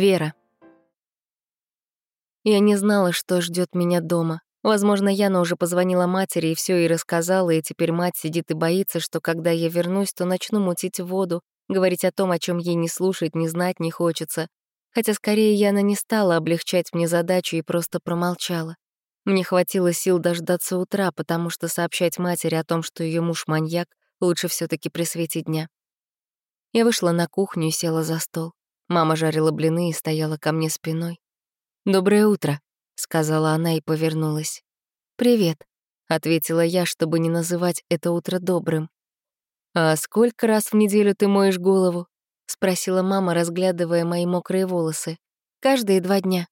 Вера. Я не знала, что ждет меня дома. Возможно, Яна уже позвонила матери и все ей рассказала, и теперь мать сидит и боится, что когда я вернусь, то начну мутить воду, говорить о том, о чем ей не слушать, не знать не хочется. Хотя скорее Яна не стала облегчать мне задачу и просто промолчала. Мне хватило сил дождаться утра, потому что сообщать матери о том, что ее муж маньяк, лучше все таки при свете дня. Я вышла на кухню и села за стол. Мама жарила блины и стояла ко мне спиной. «Доброе утро», — сказала она и повернулась. «Привет», — ответила я, чтобы не называть это утро добрым. «А сколько раз в неделю ты моешь голову?» — спросила мама, разглядывая мои мокрые волосы. «Каждые два дня».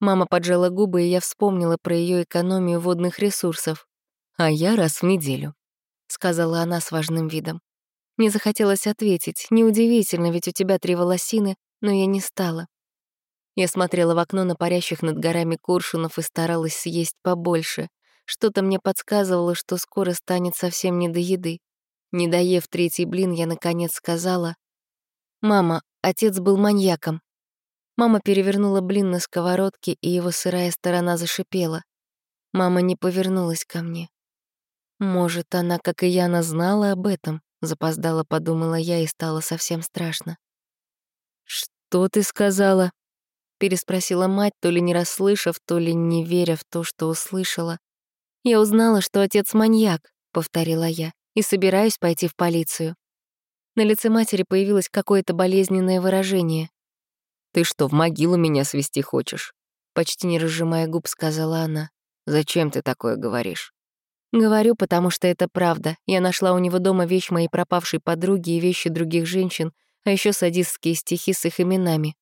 Мама поджала губы, и я вспомнила про ее экономию водных ресурсов. «А я раз в неделю», — сказала она с важным видом. Мне захотелось ответить. Неудивительно, ведь у тебя три волосины, но я не стала. Я смотрела в окно на парящих над горами коршунов и старалась съесть побольше. Что-то мне подсказывало, что скоро станет совсем не до еды. Не доев третий блин, я наконец сказала, «Мама, отец был маньяком». Мама перевернула блин на сковородке, и его сырая сторона зашипела. Мама не повернулась ко мне. Может, она, как и я, знала об этом. Запоздала, подумала я, и стало совсем страшно. «Что ты сказала?» Переспросила мать, то ли не расслышав, то ли не веря в то, что услышала. «Я узнала, что отец маньяк», — повторила я, «и собираюсь пойти в полицию». На лице матери появилось какое-то болезненное выражение. «Ты что, в могилу меня свести хочешь?» Почти не разжимая губ, сказала она. «Зачем ты такое говоришь?» Говорю, потому что это правда. Я нашла у него дома вещь моей пропавшей подруги и вещи других женщин, а еще садистские стихи с их именами.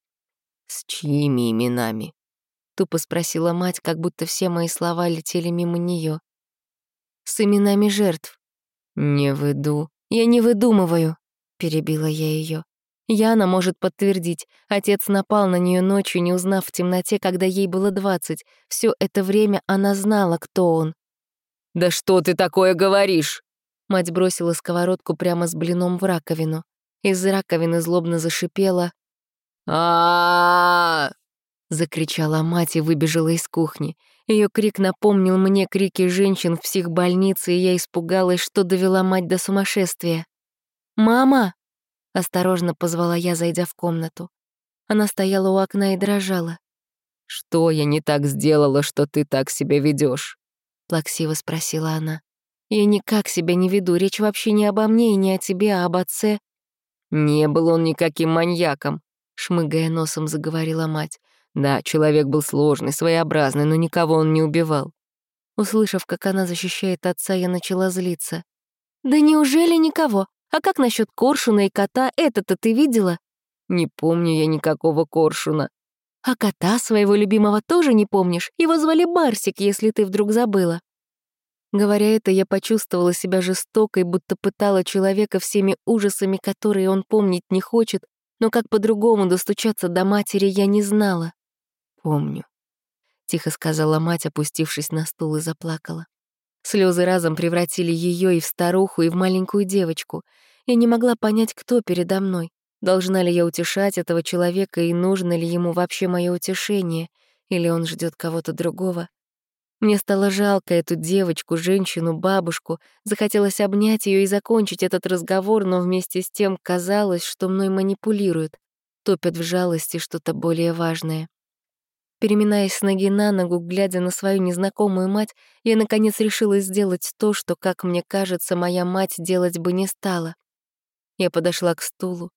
«С чьими именами?» — тупо спросила мать, как будто все мои слова летели мимо нее. «С именами жертв». «Не выду». «Я не выдумываю», — перебила я ее. Яна может подтвердить. Отец напал на нее ночью, не узнав в темноте, когда ей было двадцать. Все это время она знала, кто он. «Да что ты такое говоришь?» Мать бросила сковородку прямо с блином в раковину. Из раковины злобно зашипела. а закричала мать и выбежала из кухни. Ее крик напомнил мне крики женщин в психбольнице, и я испугалась, что довела мать до сумасшествия. «Мама!» — осторожно позвала я, зайдя в комнату. Она стояла у окна и дрожала. «Что я не так сделала, что ты так себя ведешь? Плаксиво спросила она. «Я никак себя не веду, речь вообще не обо мне и не о тебе, а об отце». «Не был он никаким маньяком», — шмыгая носом заговорила мать. «Да, человек был сложный, своеобразный, но никого он не убивал». Услышав, как она защищает отца, я начала злиться. «Да неужели никого? А как насчет коршуна и кота? Это-то ты видела?» «Не помню я никакого коршуна», а кота своего любимого тоже не помнишь? Его звали Барсик, если ты вдруг забыла». Говоря это, я почувствовала себя жестокой, будто пытала человека всеми ужасами, которые он помнить не хочет, но как по-другому достучаться до матери я не знала. «Помню», — тихо сказала мать, опустившись на стул и заплакала. Слезы разом превратили ее и в старуху, и в маленькую девочку. Я не могла понять, кто передо мной. Должна ли я утешать этого человека и нужно ли ему вообще мое утешение, или он ждет кого-то другого? Мне стало жалко эту девочку, женщину, бабушку. Захотелось обнять ее и закончить этот разговор, но вместе с тем казалось, что мной манипулируют, топят в жалости что-то более важное. Переминаясь с ноги на ногу, глядя на свою незнакомую мать, я наконец решила сделать то, что, как мне кажется, моя мать делать бы не стала. Я подошла к стулу,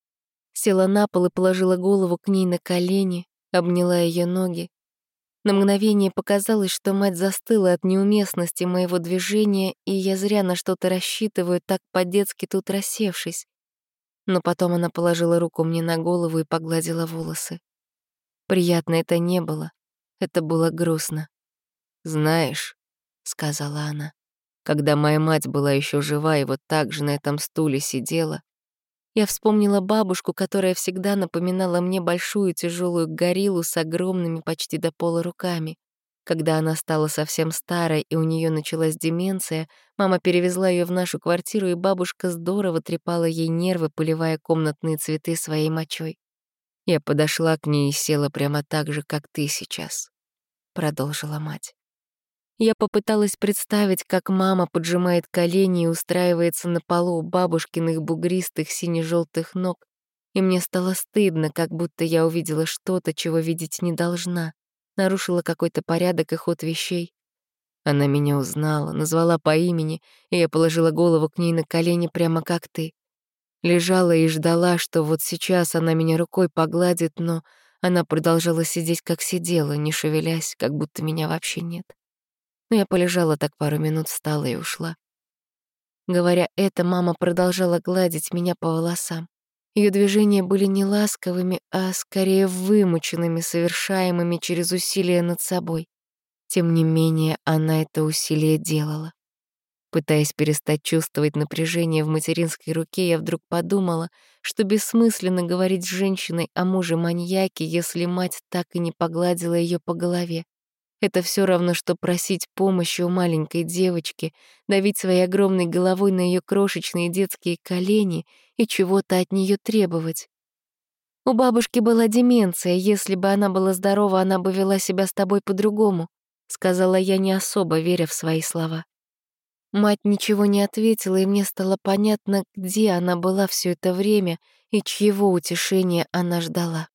Села на пол и положила голову к ней на колени, обняла ее ноги. На мгновение показалось, что мать застыла от неуместности моего движения, и я зря на что-то рассчитываю, так по-детски тут рассевшись. Но потом она положила руку мне на голову и погладила волосы. Приятно это не было, это было грустно. «Знаешь», — сказала она, — «когда моя мать была еще жива и вот так же на этом стуле сидела, я вспомнила бабушку, которая всегда напоминала мне большую тяжелую гориллу с огромными почти до пола руками. Когда она стала совсем старой и у нее началась деменция, мама перевезла ее в нашу квартиру, и бабушка здорово трепала ей нервы, поливая комнатные цветы своей мочой. Я подошла к ней и села прямо так же, как ты сейчас, продолжила мать. Я попыталась представить, как мама поджимает колени и устраивается на полу у бабушкиных бугристых сине-желтых ног, и мне стало стыдно, как будто я увидела что-то, чего видеть не должна, нарушила какой-то порядок и ход вещей. Она меня узнала, назвала по имени, и я положила голову к ней на колени прямо как ты. Лежала и ждала, что вот сейчас она меня рукой погладит, но она продолжала сидеть, как сидела, не шевелясь, как будто меня вообще нет. Но я полежала так пару минут, встала и ушла. Говоря это, мама продолжала гладить меня по волосам. Ее движения были не ласковыми, а скорее вымученными, совершаемыми через усилия над собой. Тем не менее, она это усилие делала. Пытаясь перестать чувствовать напряжение в материнской руке, я вдруг подумала, что бессмысленно говорить с женщиной о муже-маньяке, если мать так и не погладила ее по голове. Это все равно, что просить помощи у маленькой девочки, давить своей огромной головой на ее крошечные детские колени и чего-то от нее требовать. У бабушки была деменция, если бы она была здорова, она бы вела себя с тобой по-другому, сказала я, не особо веря в свои слова. Мать ничего не ответила, и мне стало понятно, где она была все это время и чьего утешения она ждала.